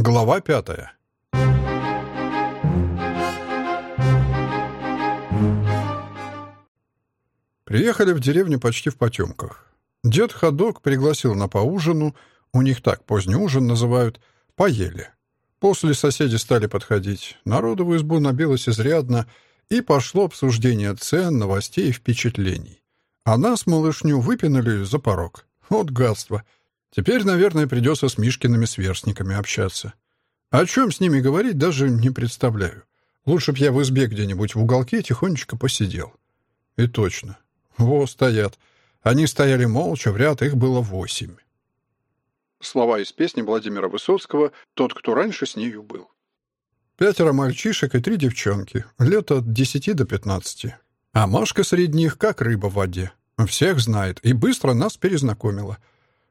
Глава пятая. Приехали в деревню почти в потемках. Дед Ходок пригласил на поужину, у них так поздний ужин называют, поели. После соседи стали подходить, народу в избу набилось изрядно, и пошло обсуждение цен, новостей и впечатлений. А нас, малышню, выпинули за порог. Вот гадство. Теперь, наверное, придется с Мишкиными сверстниками общаться. О чем с ними говорить, даже не представляю. Лучше б я в избе где-нибудь в уголке тихонечко посидел. И точно. Во, стоят. Они стояли молча, в ряд их было восемь. Слова из песни Владимира Высоцкого «Тот, кто раньше с нею был». Пятеро мальчишек и три девчонки, лет от десяти до пятнадцати. А Машка среди них как рыба в воде. Всех знает и быстро нас перезнакомила.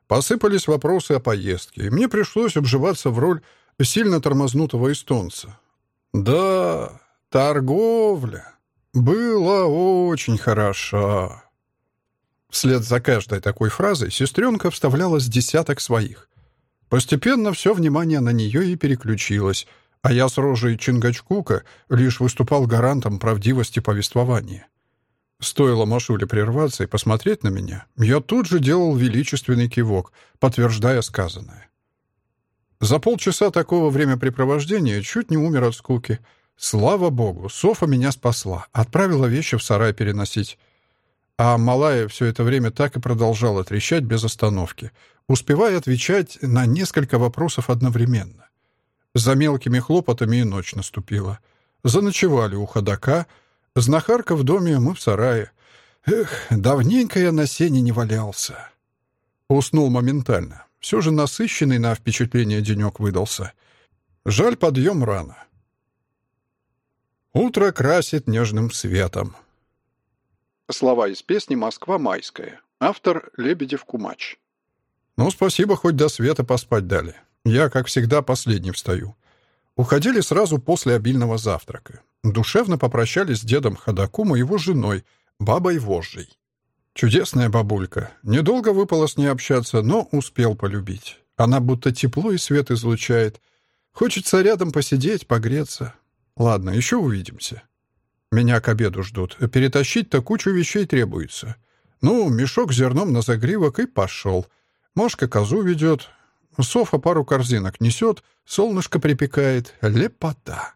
Посыпались вопросы о поездке, и мне пришлось обживаться в роль сильно тормознутого эстонца. Да, торговля была очень хороша. Вслед за каждой такой фразой сестренка вставляла с десяток своих. Постепенно все внимание на нее и переключилось, а я с рожей Чингачкука лишь выступал гарантом правдивости повествования. Стоило Машуле прерваться и посмотреть на меня, я тут же делал величественный кивок, подтверждая сказанное. За полчаса такого времяпрепровождения чуть не умер от скуки. Слава богу, Софа меня спасла, отправила вещи в сарай переносить. А малая все это время так и продолжала трещать без остановки, успевая отвечать на несколько вопросов одновременно. За мелкими хлопотами и ночь наступила. Заночевали у ходока. Знахарка в доме, мы в сарае. Эх, давненько я на сене не валялся. Уснул моментально. Все же насыщенный на впечатление денек выдался. Жаль, подъем рано. Утро красит нежным светом. Слова из песни «Москва майская». Автор Лебедев Кумач. Ну, спасибо, хоть до света поспать дали. Я, как всегда, последний встаю. Уходили сразу после обильного завтрака. Душевно попрощались с дедом Ходокум и его женой, бабой Вожжей. Чудесная бабулька. Недолго выпало с ней общаться, но успел полюбить. Она будто тепло и свет излучает. Хочется рядом посидеть, погреться. Ладно, еще увидимся. Меня к обеду ждут. Перетащить-то кучу вещей требуется. Ну, мешок с зерном на загривок и пошел. Мошка козу ведет. Софа пару корзинок несет. Солнышко припекает. Лепота.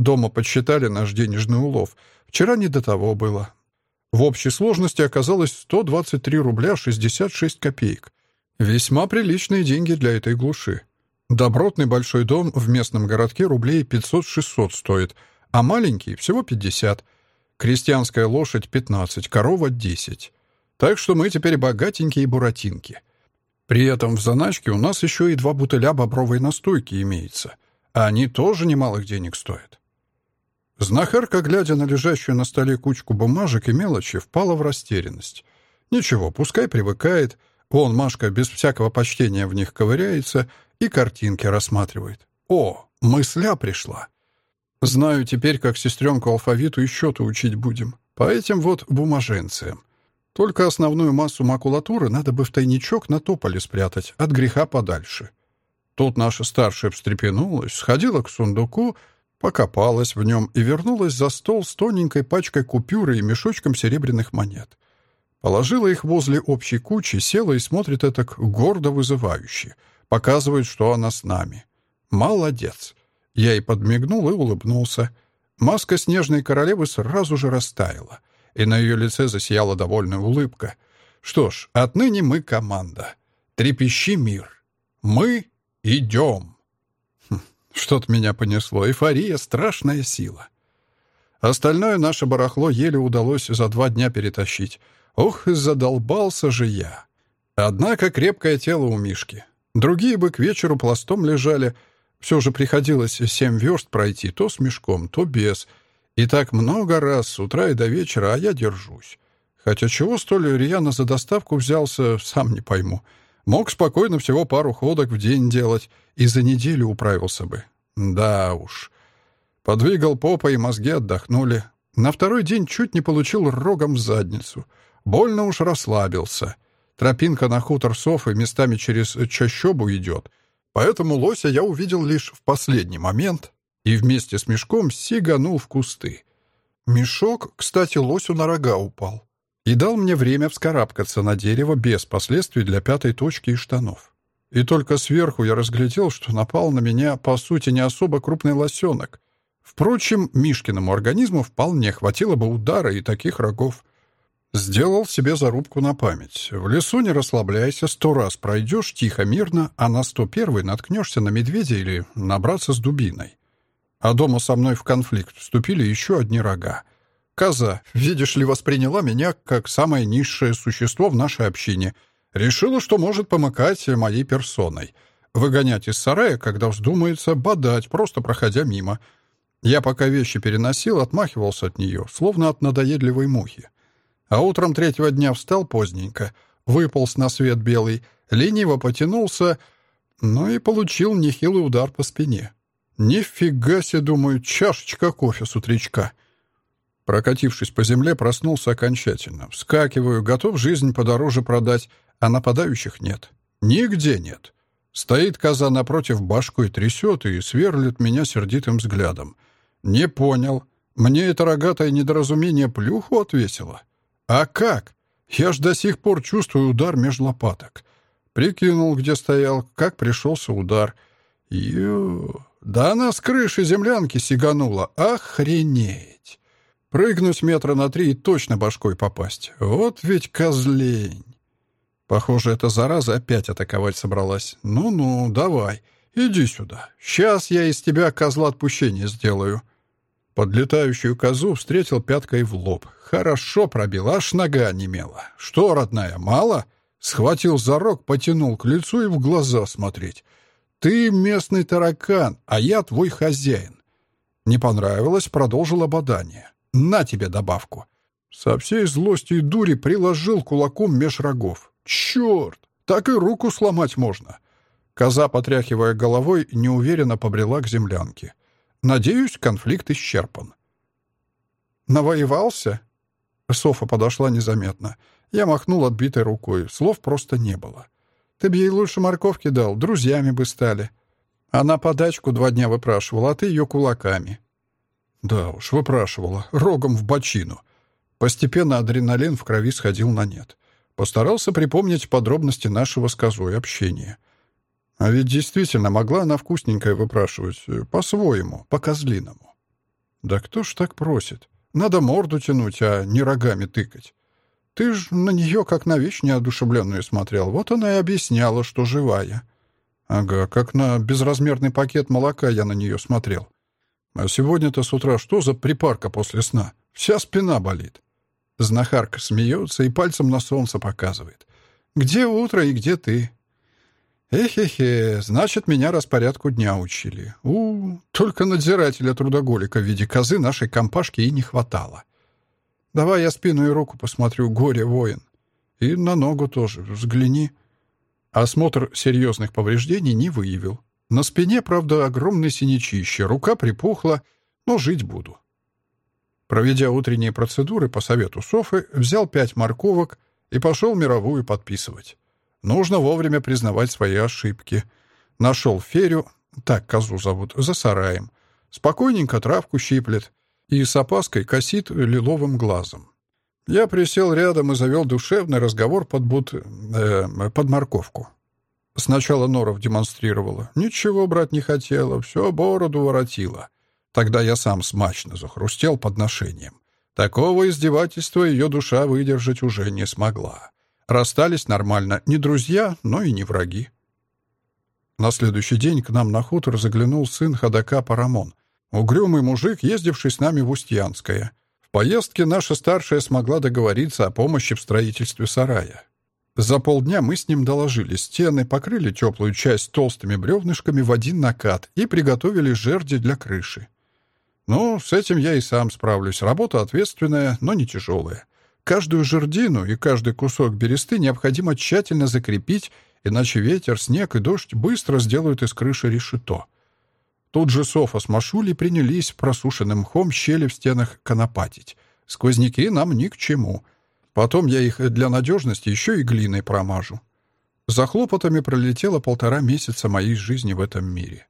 Дома подсчитали наш денежный улов. Вчера не до того было. В общей сложности оказалось 123 рубля 66 копеек. Весьма приличные деньги для этой глуши. Добротный большой дом в местном городке рублей 500-600 стоит — а маленький — всего 50. Крестьянская лошадь — 15, корова — 10. Так что мы теперь богатенькие буратинки. При этом в заначке у нас еще и два бутыля бобровой настойки имеется, а они тоже немалых денег стоят. Знахарка, глядя на лежащую на столе кучку бумажек и мелочи, впала в растерянность. Ничего, пускай привыкает. Вон Машка без всякого почтения в них ковыряется и картинки рассматривает. О, мысля пришла. Знаю теперь, как сестренку алфавиту и счету учить будем. По этим вот бумаженциям. Только основную массу макулатуры надо бы в тайничок на тополе спрятать, от греха подальше. Тут наша старшая встрепенулась, сходила к сундуку, покопалась в нем и вернулась за стол с тоненькой пачкой купюры и мешочком серебряных монет. Положила их возле общей кучи, села и смотрит это гордо вызывающе. Показывает, что она с нами. Молодец. Я ей подмигнул и улыбнулся. Маска снежной королевы сразу же растаяла, и на ее лице засияла довольная улыбка. Что ж, отныне мы команда. Трепещи мир. Мы идем. Что-то меня понесло. Эйфория — страшная сила. Остальное наше барахло еле удалось за два дня перетащить. Ох, задолбался же я. Однако крепкое тело у Мишки. Другие бы к вечеру пластом лежали — все же приходилось семь верст пройти, то с мешком, то без. И так много раз, с утра и до вечера, а я держусь. Хотя чего столь рьяно за доставку взялся, сам не пойму. Мог спокойно всего пару ходок в день делать, и за неделю управился бы. Да уж. Подвигал попа, и мозги отдохнули. На второй день чуть не получил рогом в задницу. Больно уж расслабился. Тропинка на хутор Софы местами через чащобу идет — Поэтому лося я увидел лишь в последний момент и вместе с мешком сиганул в кусты. Мешок, кстати, лосю на рога упал и дал мне время вскарабкаться на дерево без последствий для пятой точки и штанов. И только сверху я разглядел, что напал на меня, по сути, не особо крупный лосенок. Впрочем, Мишкиному организму вполне хватило бы удара и таких рогов. Сделал себе зарубку на память. В лесу не расслабляйся, сто раз пройдешь тихо, мирно, а на сто первый наткнешься на медведя или набраться с дубиной. А дома со мной в конфликт вступили еще одни рога. Коза, видишь ли, восприняла меня как самое низшее существо в нашей общине. Решила, что может помыкать моей персоной. Выгонять из сарая, когда вздумается, бодать, просто проходя мимо. Я пока вещи переносил, отмахивался от нее, словно от надоедливой мухи. А утром третьего дня встал поздненько, выполз на свет белый, лениво потянулся, ну и получил нехилый удар по спине. Нифига себе, думаю, чашечка кофе с утречка. Прокатившись по земле, проснулся окончательно. Вскакиваю, готов жизнь подороже продать, а нападающих нет. Нигде нет. Стоит коза напротив башку и трясет, и сверлит меня сердитым взглядом. Не понял. Мне это рогатое недоразумение плюху отвесило. «А как? Я ж до сих пор чувствую удар меж лопаток». Прикинул, где стоял, как пришелся удар. Ю, да она с крыши землянки сиганула. Охренеть! Прыгнуть метра на три и точно башкой попасть. Вот ведь козлень! Похоже, эта зараза опять атаковать собралась. Ну-ну, давай, иди сюда. Сейчас я из тебя козла отпущения сделаю. Подлетающую козу встретил пяткой в лоб. Хорошо пробил, аж нога немела. Что, родная, мало? Схватил за рог, потянул к лицу и в глаза смотреть. Ты местный таракан, а я твой хозяин. Не понравилось, продолжил ободание. На тебе добавку. Со всей злости и дури приложил кулаком меж рогов. Черт! Так и руку сломать можно. Коза, потряхивая головой, неуверенно побрела к землянке. Надеюсь, конфликт исчерпан. Навоевался? Софа подошла незаметно. Я махнул отбитой рукой. Слов просто не было. Ты б ей лучше морковки дал, друзьями бы стали. Она подачку два дня выпрашивала, а ты ее кулаками. Да уж, выпрашивала. Рогом в бочину. Постепенно адреналин в крови сходил на нет. Постарался припомнить подробности нашего с козой общения. А ведь действительно могла она вкусненькое выпрашивать. По-своему, по-козлиному. Да кто ж так просит? Надо морду тянуть, а не рогами тыкать. Ты ж на нее как на вещь неодушевленную смотрел. Вот она и объясняла, что живая. Ага, как на безразмерный пакет молока я на нее смотрел. А сегодня-то с утра что за припарка после сна? Вся спина болит. Знахарка смеется и пальцем на солнце показывает. Где утро и где ты? Эхе-хе, значит, меня распорядку дня учили. У, только надзирателя-трудоголика в виде козы нашей компашки и не хватало. Давай я спину и руку посмотрю, горе-воин. И на ногу тоже, взгляни. Осмотр серьезных повреждений не выявил. На спине, правда, огромное синячище, рука припухла, но жить буду. Проведя утренние процедуры по совету Софы, взял пять морковок и пошел мировую подписывать. Нужно вовремя признавать свои ошибки. Нашел Ферю, так козу зовут, за сараем. Спокойненько травку щиплет и с опаской косит лиловым глазом. Я присел рядом и завел душевный разговор под, бут... э, под морковку. Сначала Норов демонстрировала. Ничего брать не хотела, все бороду воротила. Тогда я сам смачно захрустел подношением. Такого издевательства ее душа выдержать уже не смогла. Расстались нормально. Не друзья, но и не враги. На следующий день к нам на хутор заглянул сын ходока Парамон. Угрюмый мужик, ездивший с нами в Устьянское. В поездке наша старшая смогла договориться о помощи в строительстве сарая. За полдня мы с ним доложили стены, покрыли теплую часть толстыми бревнышками в один накат и приготовили жерди для крыши. Ну, с этим я и сам справлюсь. Работа ответственная, но не тяжелая. Каждую жердину и каждый кусок бересты необходимо тщательно закрепить, иначе ветер, снег и дождь быстро сделают из крыши решето. Тут же Софа с Машулей принялись просушенным мхом щели в стенах конопатить. Сквозняки нам ни к чему. Потом я их для надежности еще и глиной промажу. За хлопотами пролетело полтора месяца моей жизни в этом мире.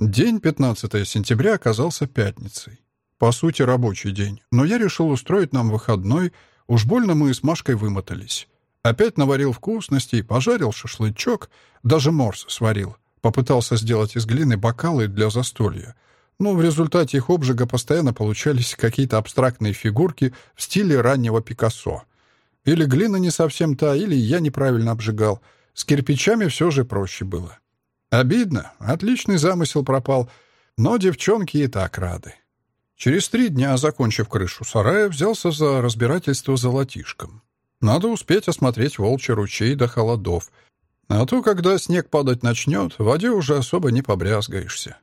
День 15 сентября оказался пятницей. По сути, рабочий день, но я решил устроить нам выходной, уж больно мы с Машкой вымотались. Опять наварил вкусностей, пожарил шашлычок, даже морс сварил. Попытался сделать из глины бокалы для застолья. Но в результате их обжига постоянно получались какие-то абстрактные фигурки в стиле раннего Пикассо. Или глина не совсем та, или я неправильно обжигал. С кирпичами все же проще было. Обидно, отличный замысел пропал, но девчонки и так рады. Через три дня, закончив крышу сарая, взялся за разбирательство золотишком. Надо успеть осмотреть волчий ручей до холодов. А то, когда снег падать начнет, в воде уже особо не побрязгаешься.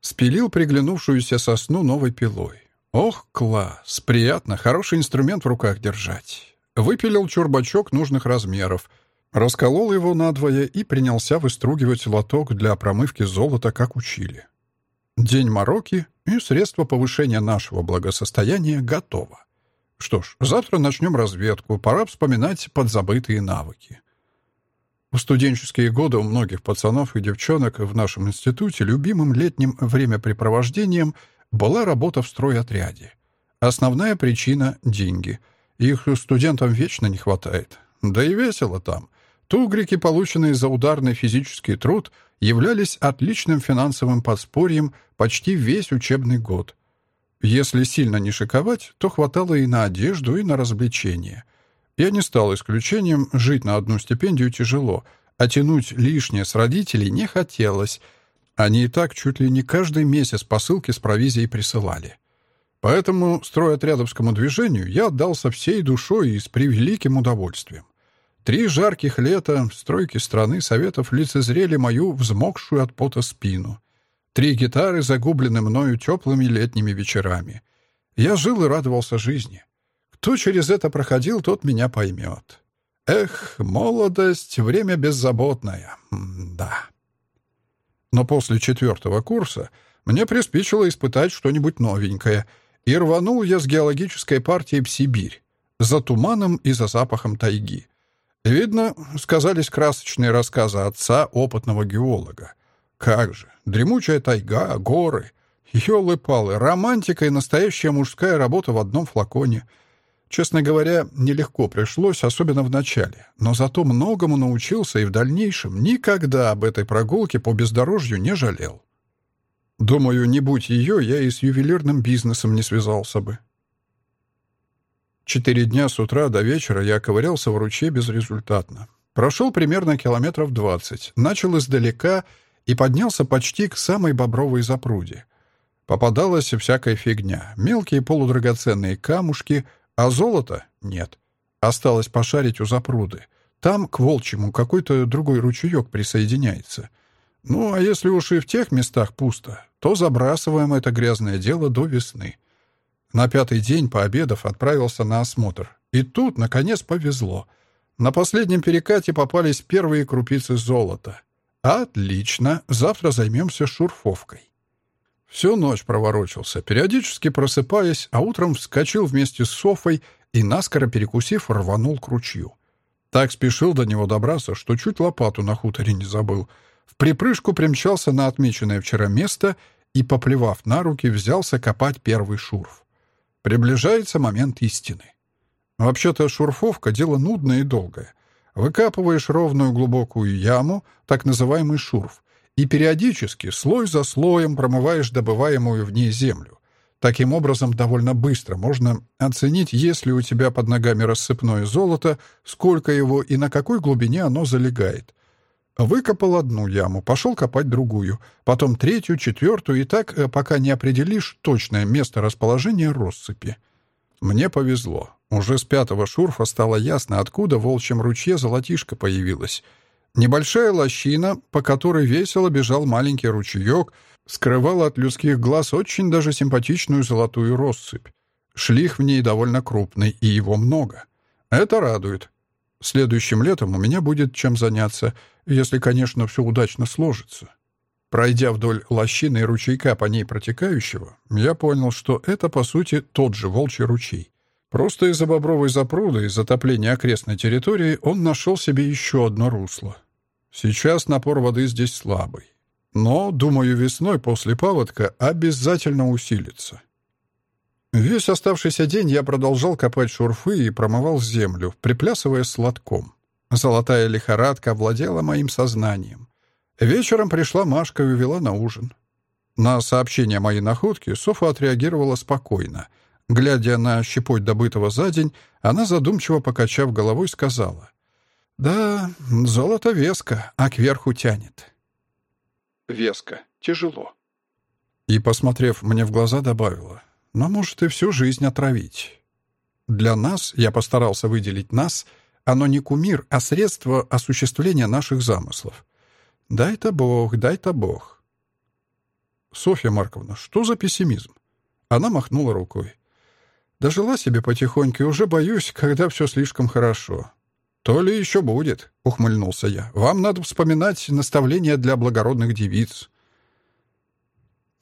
Спилил приглянувшуюся сосну новой пилой. Ох, класс! Приятно, хороший инструмент в руках держать. Выпилил чурбачок нужных размеров. Расколол его надвое и принялся выстругивать лоток для промывки золота, как учили. День мороки и средство повышения нашего благосостояния готово. Что ж, завтра начнем разведку, пора вспоминать подзабытые навыки. В студенческие годы у многих пацанов и девчонок в нашем институте любимым летним времяпрепровождением была работа в стройотряде. Основная причина — деньги. Их студентам вечно не хватает. Да и весело там. Тугрики, полученные за ударный физический труд, являлись отличным финансовым подспорьем почти весь учебный год. Если сильно не шиковать, то хватало и на одежду, и на развлечения. Я не стал исключением, жить на одну стипендию тяжело, а тянуть лишнее с родителей не хотелось. Они и так чуть ли не каждый месяц посылки с провизией присылали. Поэтому стройотрядовскому движению я отдался всей душой и с превеликим удовольствием. Три жарких лета стройки страны Советов лицезрели мою взмокшую от пота спину. Три гитары загублены мною теплыми летними вечерами. Я жил и радовался жизни. Кто через это проходил, тот меня поймет. Эх, молодость — время беззаботное. М да. Но после четвертого курса мне приспичило испытать что-нибудь новенькое, и рванул я с геологической партией в Сибирь, за туманом и за запахом тайги. Видно, сказались красочные рассказы отца, опытного геолога. Как же, дремучая тайга, горы, ёлы-палы, романтика и настоящая мужская работа в одном флаконе. Честно говоря, нелегко пришлось, особенно в начале, но зато многому научился и в дальнейшем никогда об этой прогулке по бездорожью не жалел. Думаю, не будь ее, я и с ювелирным бизнесом не связался бы. Четыре дня с утра до вечера я ковырялся в ручье безрезультатно. Прошел примерно километров двадцать, начал издалека и поднялся почти к самой бобровой запруде. Попадалась всякая фигня, мелкие полудрагоценные камушки, а золота нет. Осталось пошарить у запруды. Там к волчьему какой-то другой ручеек присоединяется. Ну, а если уж и в тех местах пусто, то забрасываем это грязное дело до весны. На пятый день, пообедав, отправился на осмотр. И тут, наконец, повезло. На последнем перекате попались первые крупицы золота. Отлично, завтра займемся шурфовкой. Всю ночь проворочился, периодически просыпаясь, а утром вскочил вместе с Софой и, наскоро перекусив, рванул к ручью. Так спешил до него добраться, что чуть лопату на хуторе не забыл. В припрыжку примчался на отмеченное вчера место и, поплевав на руки, взялся копать первый шурф. Приближается момент истины. Вообще-то шурфовка — дело нудное и долгое. Выкапываешь ровную глубокую яму, так называемый шурф, и периодически, слой за слоем, промываешь добываемую в ней землю. Таким образом, довольно быстро можно оценить, есть ли у тебя под ногами рассыпное золото, сколько его и на какой глубине оно залегает. Выкопал одну яму, пошел копать другую, потом третью, четвертую, и так, э, пока не определишь точное место расположения россыпи. Мне повезло. Уже с пятого шурфа стало ясно, откуда в волчьем ручье золотишко появилось. Небольшая лощина, по которой весело бежал маленький ручеек, скрывала от людских глаз очень даже симпатичную золотую россыпь. Шлих в ней довольно крупный, и его много. Это радует. Следующим летом у меня будет чем заняться, если, конечно, все удачно сложится. Пройдя вдоль лощины и ручейка по ней протекающего, я понял, что это, по сути, тот же волчий ручей. Просто из-за бобровой запруды и затопления окрестной территории он нашел себе еще одно русло. Сейчас напор воды здесь слабый. Но, думаю, весной после паводка обязательно усилится. Весь оставшийся день я продолжал копать шурфы и промывал землю, приплясывая с лотком. Золотая лихорадка овладела моим сознанием. Вечером пришла Машка и увела на ужин. На сообщение моей находки Софа отреагировала спокойно. Глядя на щепоть добытого за день, она, задумчиво покачав головой, сказала. «Да, золото веско, а кверху тянет». «Веско. Тяжело». И, посмотрев мне в глаза, добавила. «Но может и всю жизнь отравить». Для нас, я постарался выделить нас, оно не кумир, а средство осуществления наших замыслов. Дай-то Бог, дай-то Бог. Софья Марковна, что за пессимизм? Она махнула рукой. Дожила себе потихоньку и уже боюсь, когда все слишком хорошо. «То ли еще будет», — ухмыльнулся я. «Вам надо вспоминать наставления для благородных девиц».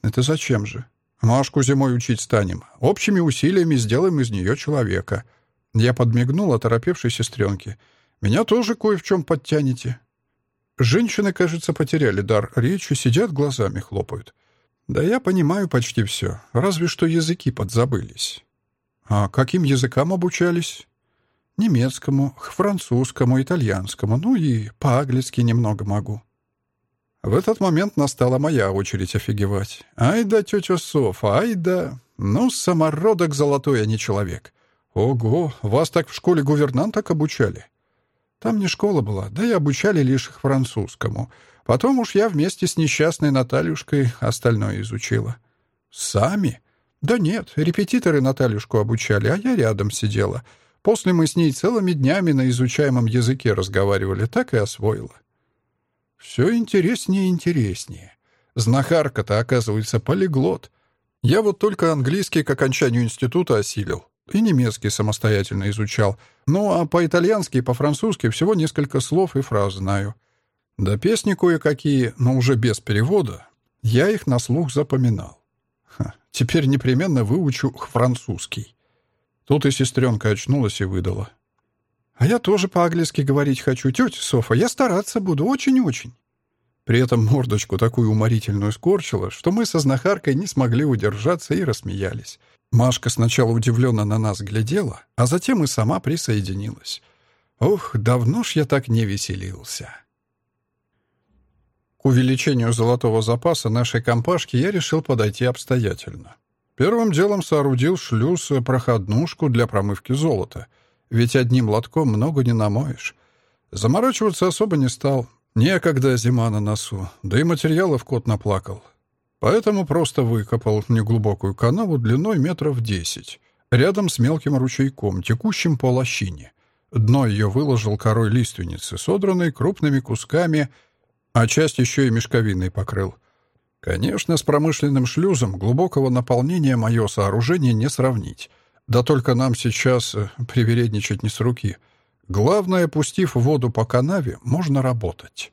«Это зачем же? Машку зимой учить станем. Общими усилиями сделаем из нее человека». Я подмигнул оторопевшей сестренке. «Меня тоже кое в чем подтянете». Женщины, кажется, потеряли дар речи, сидят, глазами хлопают. «Да я понимаю почти все, разве что языки подзабылись». «А каким языкам обучались?» Немецкому, французскому, итальянскому, ну и по-английски немного могу. В этот момент настала моя очередь офигевать. Ай да, тетя Софа, ай да... Ну, самородок золотой, а не человек. Ого, вас так в школе гувернанток обучали? Там не школа была, да и обучали лишь их французскому. Потом уж я вместе с несчастной Натальюшкой остальное изучила. Сами? Да нет, репетиторы Натальюшку обучали, а я рядом сидела — После мы с ней целыми днями на изучаемом языке разговаривали, так и освоила. Все интереснее и интереснее. Знахарка-то, оказывается, полиглот. Я вот только английский к окончанию института осилил. И немецкий самостоятельно изучал. Ну, а по-итальянски и по-французски всего несколько слов и фраз знаю. Да песни кое-какие, но уже без перевода. Я их на слух запоминал. Ха, теперь непременно выучу французский. Тут и сестренка очнулась и выдала. «А я тоже по-английски говорить хочу, тетя Софа. Я стараться буду, очень-очень». При этом мордочку такую уморительную скорчила, что мы со знахаркой не смогли удержаться и рассмеялись. Машка сначала удивленно на нас глядела, а затем и сама присоединилась. Ох, давно ж я так не веселился. К увеличению золотого запаса нашей компашки я решил подойти обстоятельно. Первым делом соорудил шлюз проходнушку для промывки золота. Ведь одним лотком много не намоешь. Заморачиваться особо не стал. Некогда зима на носу, да и материалов кот наплакал. Поэтому просто выкопал неглубокую канаву длиной метров десять, рядом с мелким ручейком, текущим по лощине. Дно ее выложил корой лиственницы, содранной крупными кусками, а часть еще и мешковиной покрыл. Конечно, с промышленным шлюзом глубокого наполнения мое сооружение не сравнить. Да только нам сейчас э, привередничать не с руки. Главное, пустив воду по канаве, можно работать.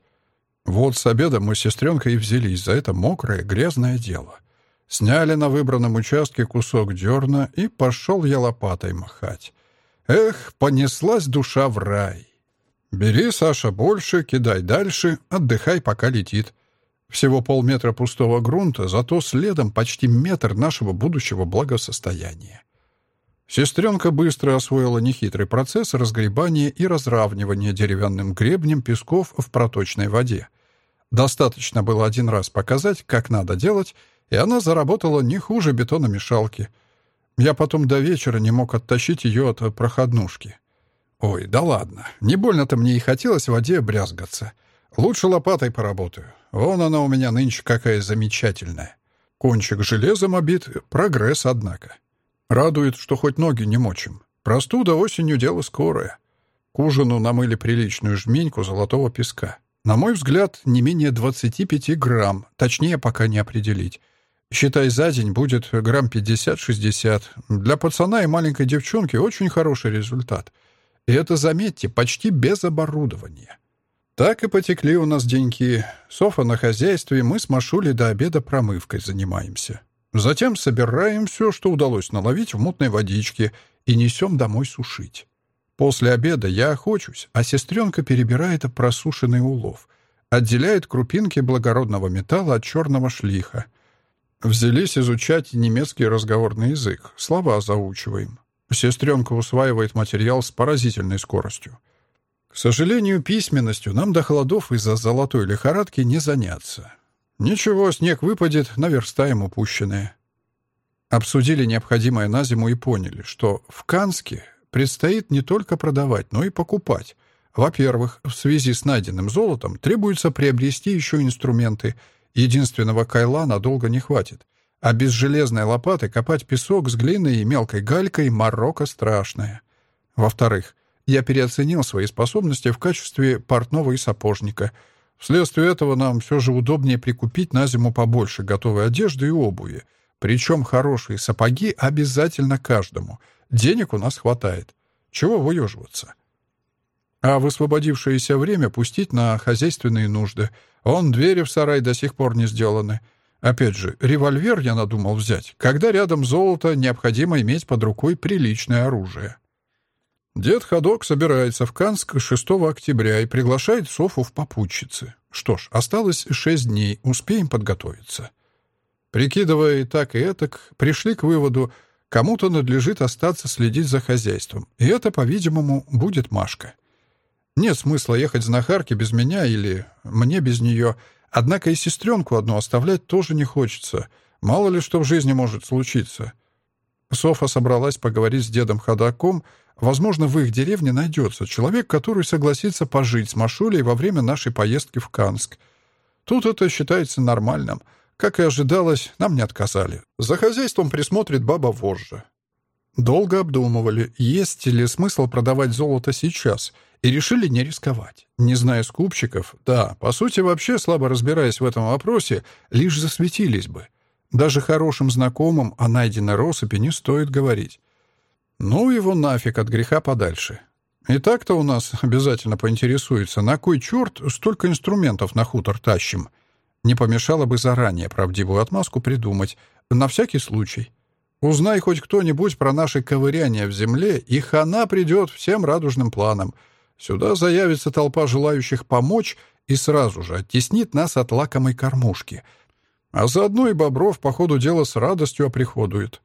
Вот с обеда мы с сестренкой и взялись за это мокрое, грязное дело. Сняли на выбранном участке кусок дерна, и пошел я лопатой махать. Эх, понеслась душа в рай. Бери, Саша, больше, кидай дальше, отдыхай, пока летит. Всего полметра пустого грунта, зато следом почти метр нашего будущего благосостояния. Сестренка быстро освоила нехитрый процесс разгребания и разравнивания деревянным гребнем песков в проточной воде. Достаточно было один раз показать, как надо делать, и она заработала не хуже бетономешалки. Я потом до вечера не мог оттащить ее от проходнушки. Ой, да ладно, не больно-то мне и хотелось в воде брязгаться. Лучше лопатой поработаю. Вон она у меня нынче какая замечательная. Кончик железом обит, прогресс, однако. Радует, что хоть ноги не мочим. Простуда осенью дело скорое. К ужину намыли приличную жменьку золотого песка. На мой взгляд, не менее 25 грамм, точнее пока не определить. Считай, за день будет грамм 50-60. Для пацана и маленькой девчонки очень хороший результат. И это, заметьте, почти без оборудования. Так и потекли у нас деньги. Софа на хозяйстве, мы с Машулей до обеда промывкой занимаемся. Затем собираем все, что удалось наловить в мутной водичке, и несем домой сушить. После обеда я охочусь, а сестренка перебирает просушенный улов. отделяет крупинки благородного металла от черного шлиха. Взялись изучать немецкий разговорный язык, слова заучиваем. Сестренка усваивает материал с поразительной скоростью. К сожалению, письменностью нам до холодов из-за золотой лихорадки не заняться. Ничего, снег выпадет, наверстаем упущенное. Обсудили необходимое на зиму и поняли, что в Канске предстоит не только продавать, но и покупать. Во-первых, в связи с найденным золотом требуется приобрести еще инструменты. Единственного кайла надолго не хватит. А без железной лопаты копать песок с глиной и мелкой галькой — морока страшная. Во-вторых, я переоценил свои способности в качестве портного и сапожника. Вследствие этого нам все же удобнее прикупить на зиму побольше готовой одежды и обуви. Причем хорошие сапоги обязательно каждому. Денег у нас хватает. Чего выеживаться? А высвободившееся время пустить на хозяйственные нужды. Он двери в сарай до сих пор не сделаны. Опять же, револьвер я надумал взять, когда рядом золото, необходимо иметь под рукой приличное оружие. Дед Ходок собирается в Канск 6 октября и приглашает Софу в попутчицы. Что ж, осталось шесть дней, успеем подготовиться. Прикидывая и так, и этак, пришли к выводу, кому-то надлежит остаться следить за хозяйством, и это, по-видимому, будет Машка. Нет смысла ехать знахарке без меня или мне без нее, однако и сестренку одну оставлять тоже не хочется. Мало ли что в жизни может случиться. Софа собралась поговорить с дедом Ходаком, Возможно, в их деревне найдется человек, который согласится пожить с Машулей во время нашей поездки в Канск. Тут это считается нормальным. Как и ожидалось, нам не отказали. За хозяйством присмотрит баба вожжа. Долго обдумывали, есть ли смысл продавать золото сейчас, и решили не рисковать. Не зная скупщиков, да, по сути, вообще слабо разбираясь в этом вопросе, лишь засветились бы. Даже хорошим знакомым о найденной россыпи не стоит говорить. Ну его нафиг от греха подальше. И так-то у нас обязательно поинтересуется, на кой черт столько инструментов на хутор тащим. Не помешало бы заранее правдивую отмазку придумать, на всякий случай. Узнай хоть кто-нибудь про наши ковыряния в земле, и хана придет всем радужным планом. Сюда заявится толпа желающих помочь и сразу же оттеснит нас от лакомой кормушки. А заодно и Бобров по ходу дела с радостью оприходует.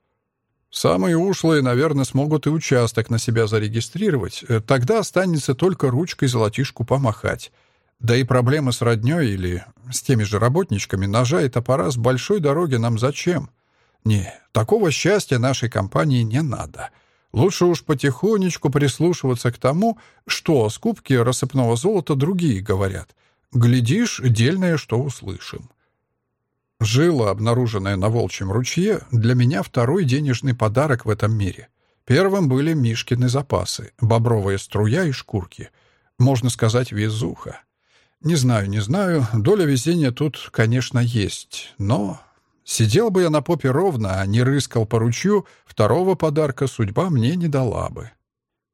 Самые ушлые, наверное, смогут и участок на себя зарегистрировать. Э, тогда останется только ручкой золотишку помахать. Да и проблемы с роднёй или с теми же работничками ножа и топора с большой дороги нам зачем? Не, такого счастья нашей компании не надо. Лучше уж потихонечку прислушиваться к тому, что о скупке рассыпного золота другие говорят. Глядишь, дельное что услышим. Жила, обнаруженная на Волчьем ручье, для меня второй денежный подарок в этом мире. Первым были Мишкины запасы, бобровая струя и шкурки. Можно сказать, везуха. Не знаю, не знаю, доля везения тут, конечно, есть, но... Сидел бы я на попе ровно, а не рыскал по ручью, второго подарка судьба мне не дала бы.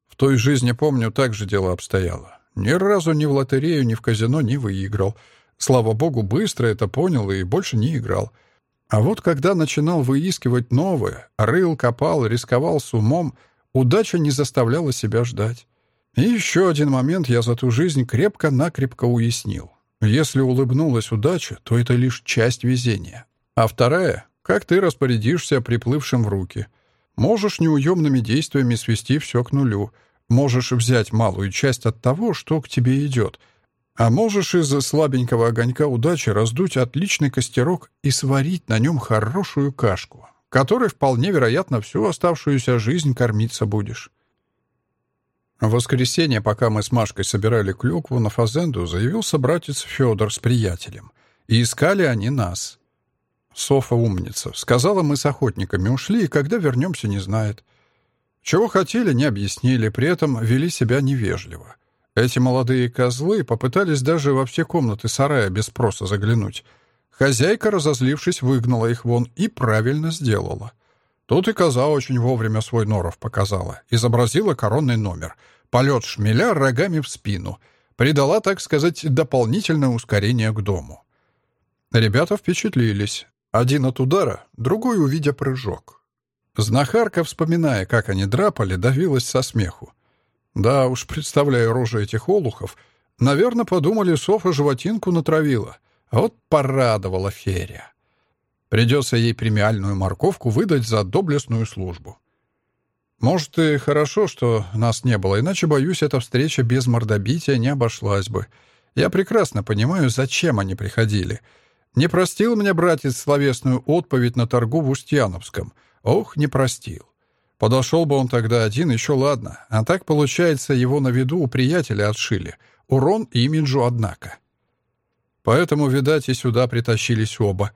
В той жизни, помню, так же дело обстояло. Ни разу ни в лотерею, ни в казино не выиграл — Слава богу, быстро это понял и больше не играл. А вот когда начинал выискивать новое, рыл, копал, рисковал с умом, удача не заставляла себя ждать. И еще один момент я за ту жизнь крепко-накрепко уяснил. Если улыбнулась удача, то это лишь часть везения. А вторая — как ты распорядишься приплывшим в руки. Можешь неуемными действиями свести все к нулю. Можешь взять малую часть от того, что к тебе идет — а можешь из слабенького огонька удачи раздуть отличный костерок и сварить на нем хорошую кашку, которой вполне вероятно всю оставшуюся жизнь кормиться будешь. В воскресенье, пока мы с Машкой собирали клюкву на фазенду, заявился братец Федор с приятелем. И искали они нас. Софа умница. Сказала, мы с охотниками ушли, и когда вернемся, не знает. Чего хотели, не объяснили, при этом вели себя невежливо. Эти молодые козлы попытались даже во все комнаты сарая без спроса заглянуть. Хозяйка, разозлившись, выгнала их вон и правильно сделала. Тут и коза очень вовремя свой норов показала. Изобразила коронный номер. Полет шмеля рогами в спину. Придала, так сказать, дополнительное ускорение к дому. Ребята впечатлились. Один от удара, другой, увидя прыжок. Знахарка, вспоминая, как они драпали, давилась со смеху. Да уж, представляю рожи этих олухов. Наверное, подумали, Софа животинку натравила. А вот порадовала Ферия. Придется ей премиальную морковку выдать за доблестную службу. Может, и хорошо, что нас не было, иначе, боюсь, эта встреча без мордобития не обошлась бы. Я прекрасно понимаю, зачем они приходили. Не простил мне братец словесную отповедь на торгу в Устьяновском. Ох, не простил. Подошел бы он тогда один, еще ладно. А так, получается, его на виду у приятеля отшили. Урон имиджу, однако. Поэтому, видать, и сюда притащились оба.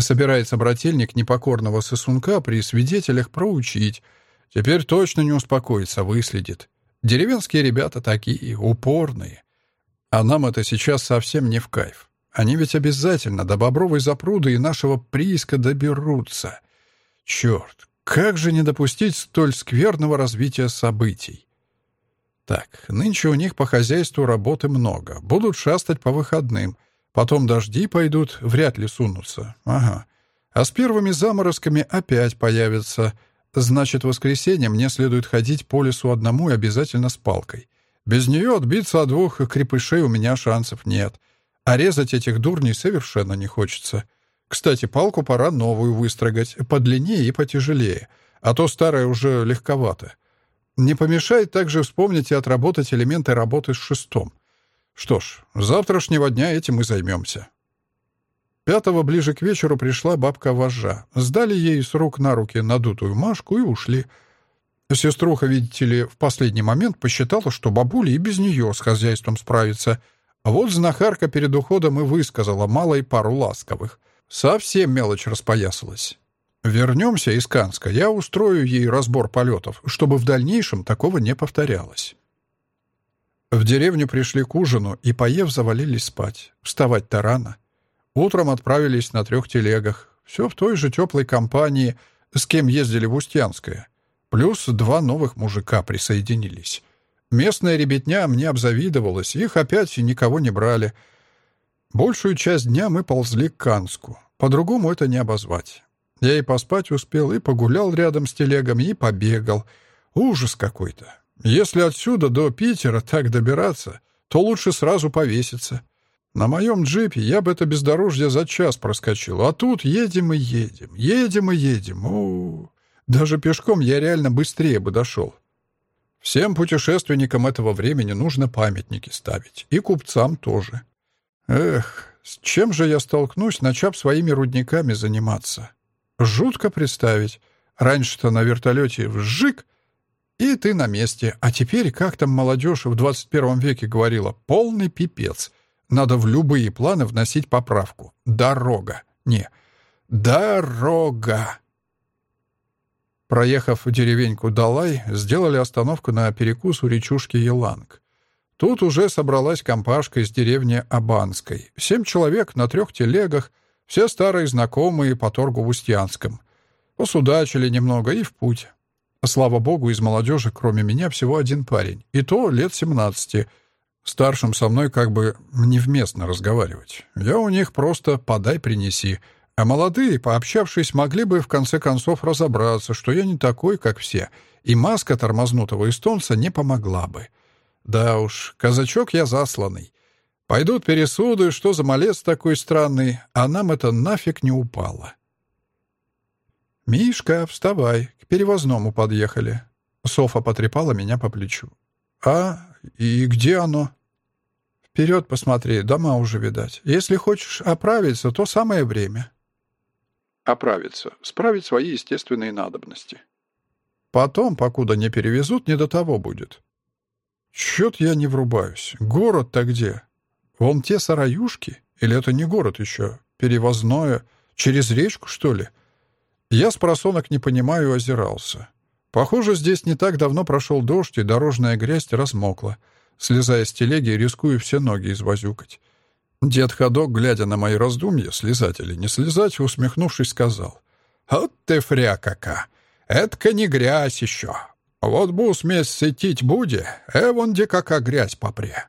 Собирается брательник непокорного сосунка при свидетелях проучить — Теперь точно не успокоится, выследит. Деревенские ребята такие, упорные. А нам это сейчас совсем не в кайф. Они ведь обязательно до Бобровой запруды и нашего прииска доберутся. Черт, как же не допустить столь скверного развития событий? Так, нынче у них по хозяйству работы много. Будут шастать по выходным. Потом дожди пойдут, вряд ли сунутся. Ага. А с первыми заморозками опять появятся Значит, в воскресенье мне следует ходить по лесу одному и обязательно с палкой. Без нее отбиться от двух крепышей у меня шансов нет. А резать этих дурней совершенно не хочется. Кстати, палку пора новую выстрогать, подлиннее и потяжелее, а то старая уже легковато. Не помешает также вспомнить и отработать элементы работы с шестом. Что ж, с завтрашнего дня этим и займемся. Пятого ближе к вечеру пришла бабка-вожжа. Сдали ей с рук на руки надутую Машку и ушли. Сеструха, видите ли, в последний момент посчитала, что бабуля и без нее с хозяйством справится. А вот знахарка перед уходом и высказала малой пару ласковых. Совсем мелочь распоясалась. Вернемся из Канска, я устрою ей разбор полетов, чтобы в дальнейшем такого не повторялось. В деревню пришли к ужину и, поев, завалились спать. Вставать-то рано. Утром отправились на трех телегах. Все в той же теплой компании, с кем ездили в Устьянское. Плюс два новых мужика присоединились. Местная ребятня мне обзавидовалась, их опять никого не брали. Большую часть дня мы ползли к Канску. По-другому это не обозвать. Я и поспать успел, и погулял рядом с телегами, и побегал. Ужас какой-то. Если отсюда до Питера так добираться, то лучше сразу повеситься. На моем джипе я бы это бездорожье за час проскочил, а тут едем и едем, едем и едем. О, даже пешком я реально быстрее бы дошел. Всем путешественникам этого времени нужно памятники ставить, и купцам тоже. Эх, с чем же я столкнусь, начав своими рудниками заниматься? Жутко представить. Раньше-то на вертолете вжик, и ты на месте. А теперь, как там молодежь в 21 веке говорила, полный пипец. Надо в любые планы вносить поправку. Дорога. Не. Дорога. Проехав деревеньку Далай, сделали остановку на перекус у речушки Еланг. Тут уже собралась компашка из деревни Абанской. Семь человек на трех телегах, все старые знакомые по торгу в Устьянском. Посудачили немного и в путь. Слава богу, из молодежи, кроме меня, всего один парень. И то лет семнадцати — Старшим со мной как бы невместно разговаривать. Я у них просто «подай, принеси». А молодые, пообщавшись, могли бы в конце концов разобраться, что я не такой, как все, и маска тормознутого эстонца не помогла бы. Да уж, казачок я засланный. Пойдут пересуды, что за малец такой странный, а нам это нафиг не упало. «Мишка, вставай, к перевозному подъехали». Софа потрепала меня по плечу. «А, и где оно?» Вперед посмотри, дома уже видать. Если хочешь оправиться, то самое время. Оправиться. Справить свои естественные надобности. Потом, покуда не перевезут, не до того будет. Чё-то я не врубаюсь. Город-то где? Вон те сараюшки? Или это не город еще? Перевозное? Через речку, что ли? Я с просонок не понимаю озирался. Похоже, здесь не так давно прошел дождь, и дорожная грязь размокла слезая с телеги, рискую все ноги извозюкать. Дед Ходок, глядя на мои раздумья, слезать или не слезать, усмехнувшись, сказал. «Вот ты фря-кака! Это не грязь еще! Вот бус месяц идти буде, эвон где кака грязь попре!»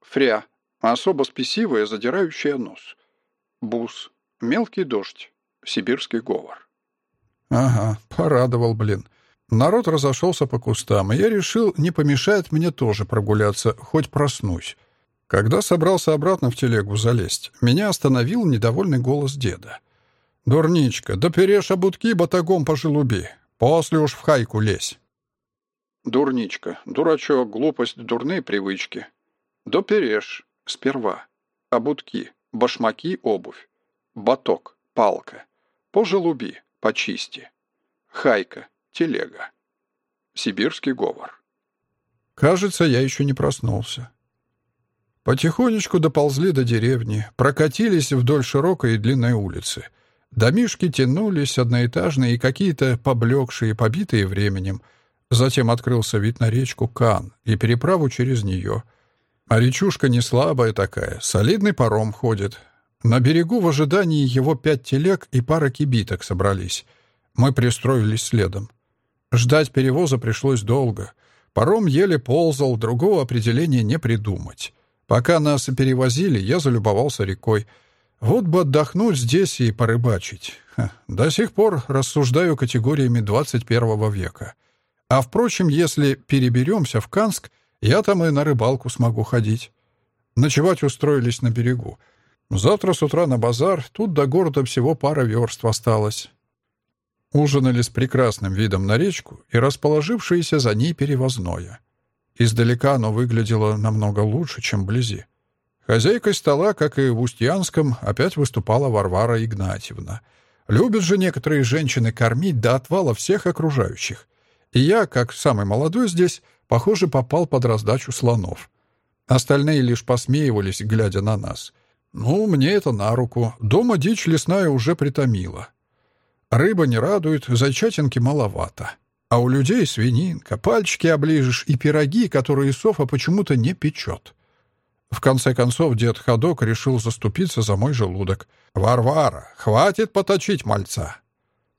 Фря — особо спесивая, задирающая нос. Бус — мелкий дождь, сибирский говор. «Ага, порадовал, блин. Народ разошелся по кустам, и я решил, не помешает мне тоже прогуляться, хоть проснусь. Когда собрался обратно в телегу залезть, меня остановил недовольный голос деда. «Дурничка, да перешь обутки батагом по желуби. После уж в хайку лезь». «Дурничка, дурачок, глупость, дурные привычки. Доперешь. Сперва. Обутки, башмаки, обувь. Баток, палка. Пожелуби, почисти. Хайка, телега. Сибирский говор. Кажется, я еще не проснулся. Потихонечку доползли до деревни, прокатились вдоль широкой и длинной улицы. Домишки тянулись, одноэтажные и какие-то поблекшие, побитые временем. Затем открылся вид на речку Кан и переправу через нее. А речушка не слабая такая, солидный паром ходит. На берегу в ожидании его пять телег и пара кибиток собрались. Мы пристроились следом. Ждать перевоза пришлось долго. Паром еле ползал, другого определения не придумать. Пока нас перевозили, я залюбовался рекой. Вот бы отдохнуть здесь и порыбачить. Ха, до сих пор рассуждаю категориями 21 века. А впрочем, если переберемся в Канск, я там и на рыбалку смогу ходить. Ночевать устроились на берегу. Завтра с утра на базар, тут до города всего пара верст осталось. Ужинали с прекрасным видом на речку и расположившееся за ней перевозное. Издалека оно выглядело намного лучше, чем вблизи. Хозяйкой стола, как и в Устьянском, опять выступала Варвара Игнатьевна. Любят же некоторые женщины кормить до отвала всех окружающих. И я, как самый молодой здесь, похоже, попал под раздачу слонов. Остальные лишь посмеивались, глядя на нас. Ну, мне это на руку. Дома дичь лесная уже притомила. Рыба не радует, зайчатинки маловато. А у людей свининка, пальчики оближешь и пироги, которые Софа почему-то не печет. В конце концов дед Ходок решил заступиться за мой желудок. «Варвара, хватит поточить мальца!»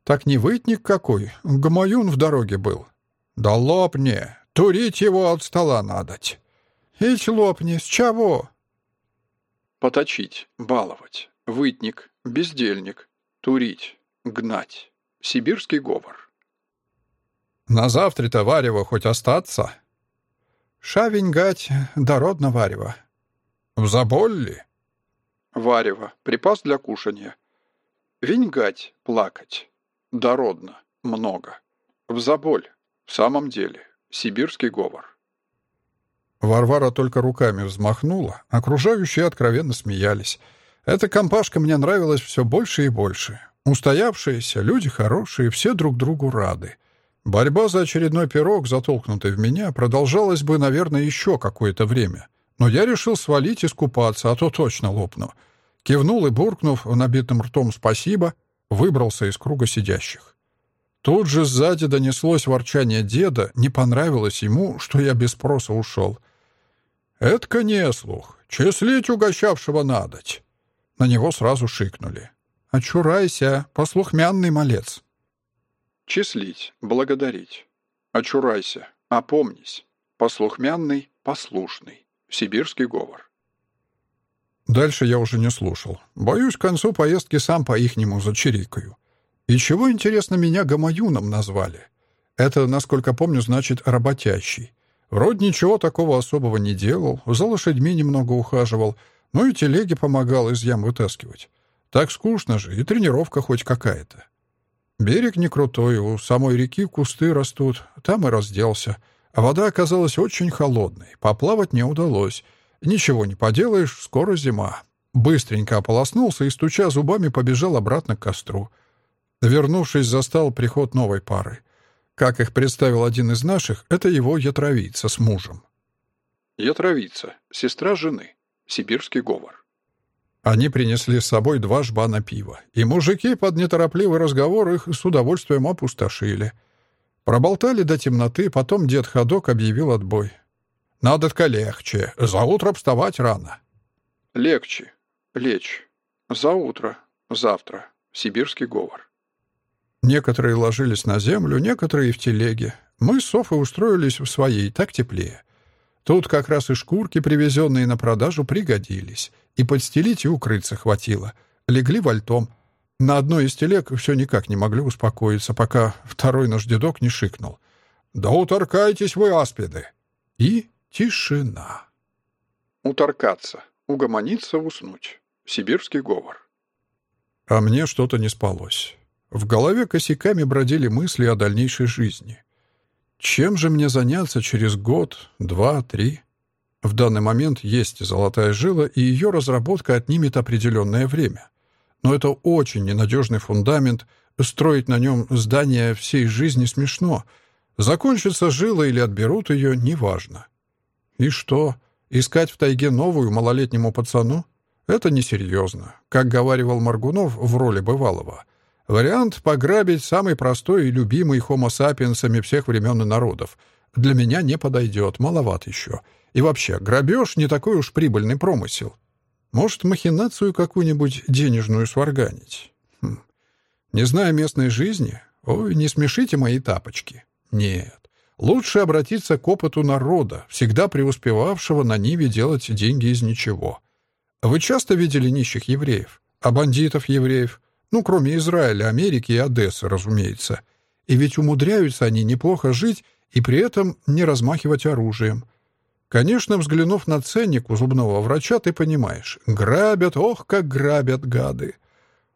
«Так не вытник какой, гамаюн в дороге был». «Да лопни, турить его от стола надоть». «Ить лопни, с чего?» «Поточить, баловать, вытник, бездельник, турить, гнать. Сибирский говор». На завтра-то варево хоть остаться? Шавень гать, дородно варево. В заболли? Варево, припас для кушания. Виньгать, плакать. Дородно, много. В заболь, в самом деле, сибирский говор. Варвара только руками взмахнула, окружающие откровенно смеялись. Эта компашка мне нравилась все больше и больше. Устоявшиеся, люди хорошие, все друг другу рады. Борьба за очередной пирог, затолкнутый в меня, продолжалась бы, наверное, еще какое-то время. Но я решил свалить и скупаться, а то точно лопну. Кивнул и, буркнув набитым ртом «спасибо», выбрался из круга сидящих. Тут же сзади донеслось ворчание деда, не понравилось ему, что я без спроса ушел. «Это не слух. Числить угощавшего надоть». На него сразу шикнули. «Очурайся, послухмянный малец». Числить, благодарить. Очурайся, опомнись. Послухмянный, послушный. Сибирский говор. Дальше я уже не слушал. Боюсь, к концу поездки сам по-ихнему зачирикаю. И чего, интересно, меня гамаюном назвали? Это, насколько помню, значит «работящий». Вроде ничего такого особого не делал, за лошадьми немного ухаживал, ну и телеги помогал из ям вытаскивать. Так скучно же, и тренировка хоть какая-то. Берег не крутой, у самой реки кусты растут, там и разделся. А вода оказалась очень холодной, поплавать не удалось. Ничего не поделаешь, скоро зима. Быстренько ополоснулся и, стуча зубами, побежал обратно к костру. Вернувшись, застал приход новой пары. Как их представил один из наших, это его ятровица с мужем. Ятровица, сестра жены, сибирский говор. Они принесли с собой два жбана пива, и мужики под неторопливый разговор их с удовольствием опустошили. Проболтали до темноты, потом дед Ходок объявил отбой. «Надо-ка легче, за утро вставать рано». «Легче, лечь, за утро, завтра, сибирский говор». Некоторые ложились на землю, некоторые в телеге. Мы с Софой устроились в своей, так теплее. Тут как раз и шкурки, привезенные на продажу, пригодились. И подстелить, и укрыться хватило. Легли вальтом. На одной из телег все никак не могли успокоиться, пока второй наш дедок не шикнул. «Да уторкайтесь вы, аспиды!» И тишина. Уторкаться. Угомониться, уснуть. Сибирский говор. А мне что-то не спалось. В голове косяками бродили мысли о дальнейшей жизни. Чем же мне заняться через год, два, три? В данный момент есть золотая жила, и ее разработка отнимет определенное время. Но это очень ненадежный фундамент, строить на нем здание всей жизни смешно. Закончится жила или отберут ее, неважно. И что, искать в тайге новую малолетнему пацану? Это несерьезно. Как говаривал Маргунов в роли бывалого. Вариант пограбить самый простой и любимый хомо сапиенсами всех времен и народов. Для меня не подойдет, маловат еще. — и вообще, грабеж — не такой уж прибыльный промысел. Может, махинацию какую-нибудь денежную сварганить? Хм. Не зная местной жизни? Ой, не смешите мои тапочки. Нет. Лучше обратиться к опыту народа, всегда преуспевавшего на Ниве делать деньги из ничего. Вы часто видели нищих евреев? А бандитов евреев? Ну, кроме Израиля, Америки и Одессы, разумеется. И ведь умудряются они неплохо жить и при этом не размахивать оружием. Конечно, взглянув на ценник у зубного врача, ты понимаешь, грабят, ох, как грабят гады.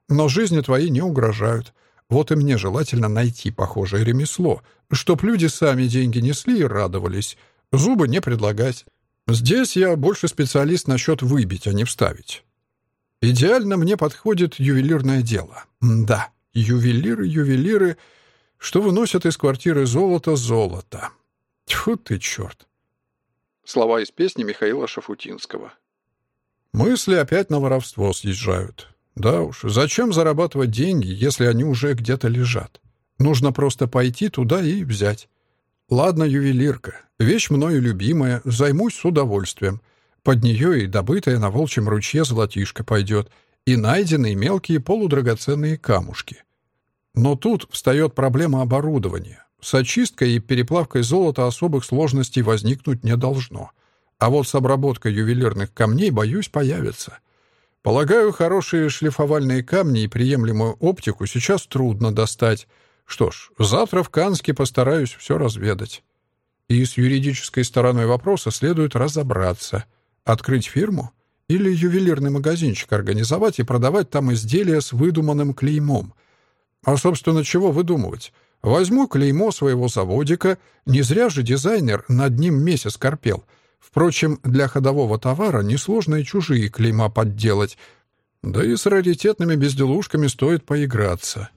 Но жизни твои не угрожают. Вот и мне желательно найти похожее ремесло, чтоб люди сами деньги несли и радовались, зубы не предлагать. Здесь я больше специалист насчет выбить, а не вставить. Идеально мне подходит ювелирное дело. Да, ювелиры, ювелиры, что выносят из квартиры золото, золото. Тьфу ты, черт. Слова из песни Михаила Шафутинского. Мысли опять на воровство съезжают. Да уж, зачем зарабатывать деньги, если они уже где-то лежат? Нужно просто пойти туда и взять. Ладно, ювелирка. Вещь мною любимая, займусь с удовольствием. Под нее и добытая на волчьем ручье золотишко пойдет, и найденные мелкие полудрагоценные камушки. Но тут встает проблема оборудования. С очисткой и переплавкой золота особых сложностей возникнуть не должно. А вот с обработкой ювелирных камней, боюсь, появится. Полагаю, хорошие шлифовальные камни и приемлемую оптику сейчас трудно достать. Что ж, завтра в Канске постараюсь все разведать. И с юридической стороной вопроса следует разобраться. Открыть фирму? Или ювелирный магазинчик организовать и продавать там изделия с выдуманным клеймом? А, собственно, чего выдумывать? Возьму клеймо своего заводика, не зря же дизайнер над ним месяц корпел. Впрочем, для ходового товара несложно и чужие клейма подделать. Да и с раритетными безделушками стоит поиграться.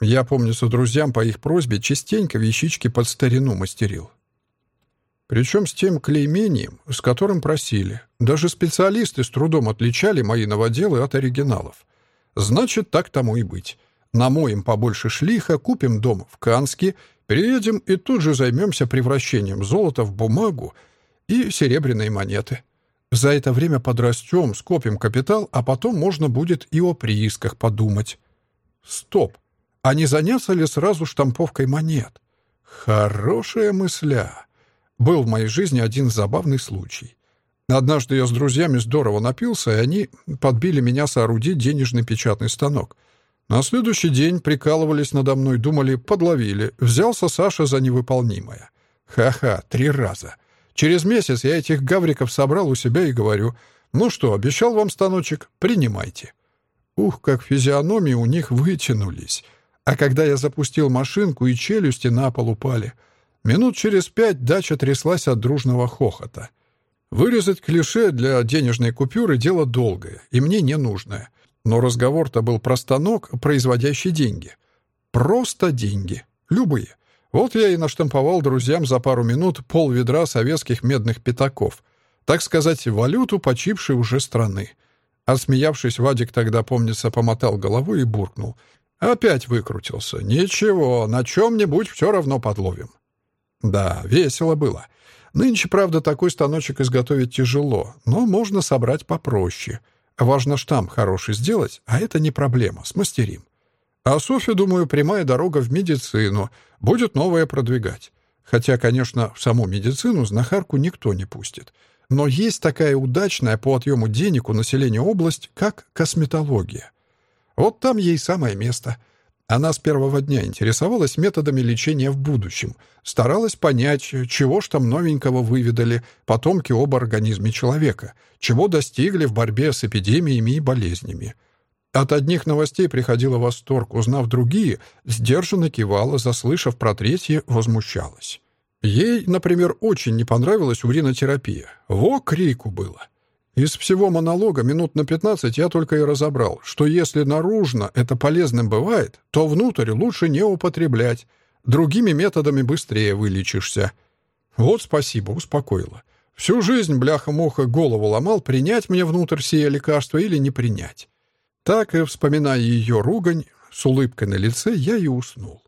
Я, помнится, друзьям по их просьбе частенько вещички под старину мастерил. Причем с тем клеймением, с которым просили. Даже специалисты с трудом отличали мои новоделы от оригиналов. Значит, так тому и быть. Намоем побольше шлиха, купим дом в Канске, переедем и тут же займемся превращением золота в бумагу и серебряные монеты. За это время подрастем, скопим капитал, а потом можно будет и о приисках подумать. Стоп! А не заняться ли сразу штамповкой монет? Хорошая мысля. Был в моей жизни один забавный случай. Однажды я с друзьями здорово напился, и они подбили меня соорудить денежный печатный станок — на следующий день прикалывались надо мной, думали, подловили. Взялся Саша за невыполнимое. Ха-ха, три раза. Через месяц я этих гавриков собрал у себя и говорю, «Ну что, обещал вам станочек? Принимайте». Ух, как физиономии у них вытянулись. А когда я запустил машинку, и челюсти на пол упали. Минут через пять дача тряслась от дружного хохота. Вырезать клише для денежной купюры — дело долгое, и мне не нужное. Но разговор-то был про станок, производящий деньги. Просто деньги. Любые. Вот я и наштамповал друзьям за пару минут пол ведра советских медных пятаков. Так сказать, валюту почившей уже страны. Отсмеявшись, Вадик тогда, помнится, помотал головой и буркнул. Опять выкрутился. Ничего, на чем-нибудь все равно подловим. Да, весело было. Нынче, правда, такой станочек изготовить тяжело, но можно собрать попроще — Важно штамп хороший сделать, а это не проблема, смастерим. А Софья, думаю, прямая дорога в медицину, будет новое продвигать. Хотя, конечно, в саму медицину знахарку никто не пустит. Но есть такая удачная по отъему денег у населения область, как косметология. Вот там ей самое место. Она с первого дня интересовалась методами лечения в будущем, старалась понять, чего ж там новенького выведали потомки об организме человека, чего достигли в борьбе с эпидемиями и болезнями. От одних новостей приходила восторг, узнав другие, сдержанно кивала, заслышав про третье, возмущалась. Ей, например, очень не понравилась уринотерапия. Во крику было. Из всего монолога минут на 15 я только и разобрал, что если наружно это полезным бывает, то внутрь лучше не употреблять. Другими методами быстрее вылечишься. Вот спасибо, успокоила. Всю жизнь, бляха-муха, голову ломал, принять мне внутрь сие лекарство или не принять. Так и, вспоминая ее ругань, с улыбкой на лице я и уснул.